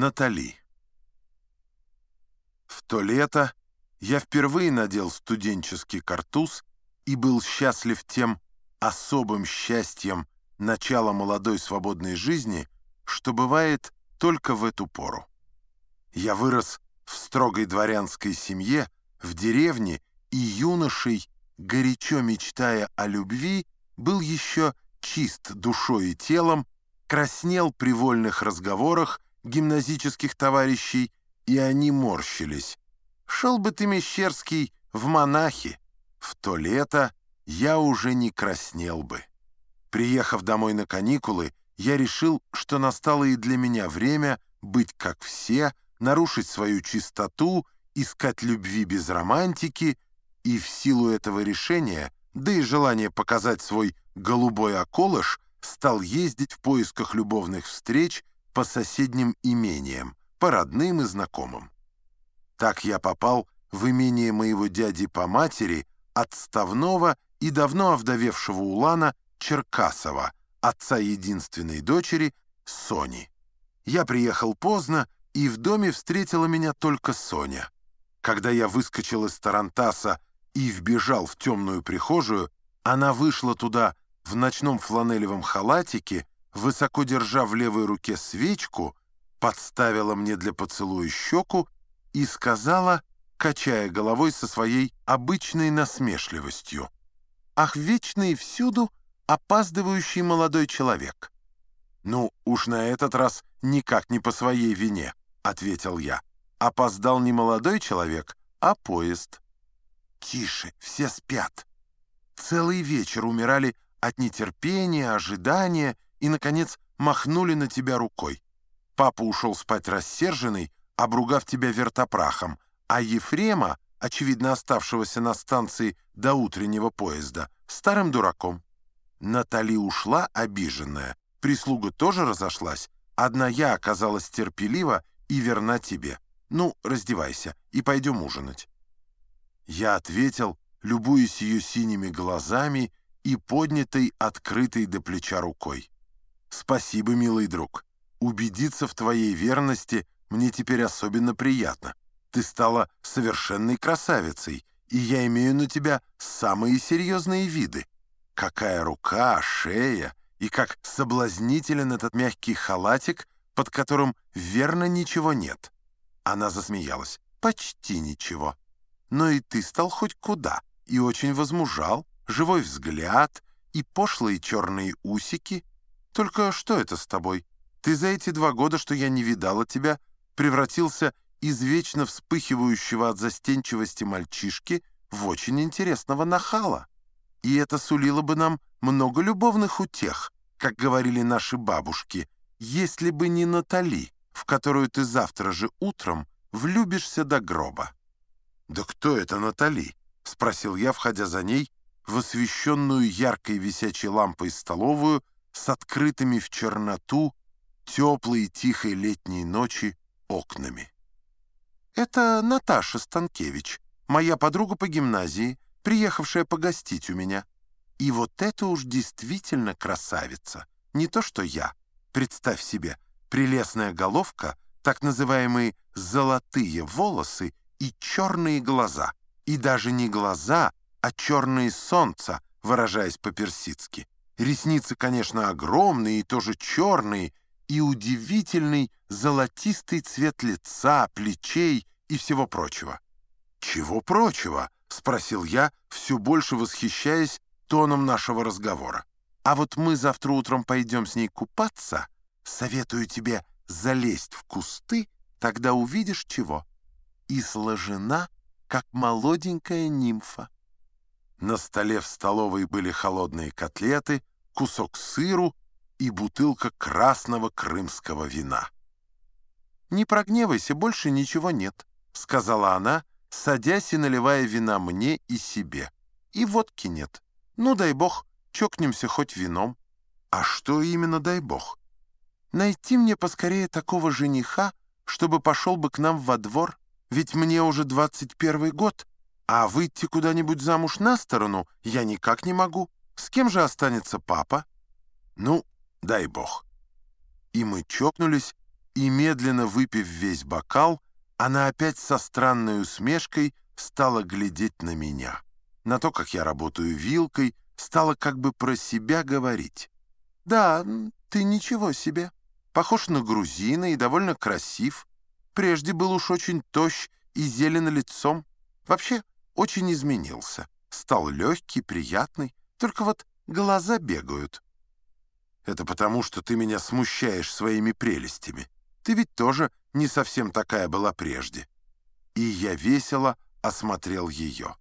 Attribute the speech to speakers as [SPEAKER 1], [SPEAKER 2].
[SPEAKER 1] Натали. В то лето я впервые надел студенческий картуз и был счастлив тем особым счастьем начала молодой свободной жизни, что бывает только в эту пору. Я вырос в строгой дворянской семье, в деревне, и юношей, горячо мечтая о любви, был еще чист душой и телом, краснел при вольных разговорах, гимназических товарищей, и они морщились. «Шел бы ты, Мещерский, в монахи. В то лето я уже не краснел бы». Приехав домой на каникулы, я решил, что настало и для меня время быть как все, нарушить свою чистоту, искать любви без романтики, и в силу этого решения, да и желания показать свой голубой околыш, стал ездить в поисках любовных встреч по соседним имениям, по родным и знакомым. Так я попал в имение моего дяди по матери, отставного и давно овдовевшего улана Черкасова, отца единственной дочери Сони. Я приехал поздно, и в доме встретила меня только Соня. Когда я выскочил из Тарантаса и вбежал в темную прихожую, она вышла туда в ночном фланелевом халатике высоко держа в левой руке свечку, подставила мне для поцелуя щеку и сказала, качая головой со своей обычной насмешливостью, «Ах, вечный всюду опаздывающий молодой человек!» «Ну, уж на этот раз никак не по своей вине», — ответил я. «Опоздал не молодой человек, а поезд». «Тише, все спят». Целый вечер умирали от нетерпения, ожидания, и, наконец, махнули на тебя рукой. Папа ушел спать рассерженный, обругав тебя вертопрахом, а Ефрема, очевидно оставшегося на станции до утреннего поезда, старым дураком. Натали ушла обиженная, прислуга тоже разошлась, одна я оказалась терпелива и верна тебе. Ну, раздевайся и пойдем ужинать. Я ответил, любуясь ее синими глазами и поднятой, открытой до плеча рукой. «Спасибо, милый друг. Убедиться в твоей верности мне теперь особенно приятно. Ты стала совершенной красавицей, и я имею на тебя самые серьезные виды. Какая рука, шея, и как соблазнителен этот мягкий халатик, под которым верно ничего нет». Она засмеялась. «Почти ничего. Но и ты стал хоть куда, и очень возмужал, живой взгляд и пошлые черные усики — только что это с тобой? Ты за эти два года, что я не видала тебя, превратился из вечно вспыхивающего от застенчивости мальчишки в очень интересного нахала. И это сулило бы нам много любовных утех, как говорили наши бабушки, если бы не Натали, в которую ты завтра же утром влюбишься до гроба. «Да кто это Натали?» — спросил я, входя за ней в освещенную яркой висячей лампой столовую, с открытыми в черноту теплой и тихой летней ночи окнами. «Это Наташа Станкевич, моя подруга по гимназии, приехавшая погостить у меня. И вот это уж действительно красавица, не то что я. Представь себе, прелестная головка, так называемые «золотые волосы» и черные глаза. И даже не глаза, а черные солнца, выражаясь по-персидски. Ресницы, конечно, огромные и тоже черные, и удивительный золотистый цвет лица, плечей и всего прочего. «Чего прочего?» — спросил я, все больше восхищаясь тоном нашего разговора. «А вот мы завтра утром пойдем с ней купаться. Советую тебе залезть в кусты, тогда увидишь чего. И сложена, как молоденькая нимфа». На столе в столовой были холодные котлеты, кусок сыру и бутылка красного крымского вина. «Не прогневайся, больше ничего нет», — сказала она, садясь и наливая вина мне и себе. «И водки нет. Ну, дай бог, чокнемся хоть вином». «А что именно дай бог?» «Найти мне поскорее такого жениха, чтобы пошел бы к нам во двор, ведь мне уже 21 год, а выйти куда-нибудь замуж на сторону я никак не могу». С кем же останется папа? Ну, дай бог. И мы чокнулись и, медленно выпив весь бокал, она опять со странной усмешкой стала глядеть на меня. На то, как я работаю вилкой, стала как бы про себя говорить. «Да, ты ничего себе. Похож на грузина и довольно красив. Прежде был уж очень тощ и зелено лицом. Вообще очень изменился. Стал легкий, приятный. Только вот глаза бегают». «Это потому, что ты меня смущаешь своими прелестями. Ты ведь тоже не совсем такая была прежде». И я весело осмотрел ее.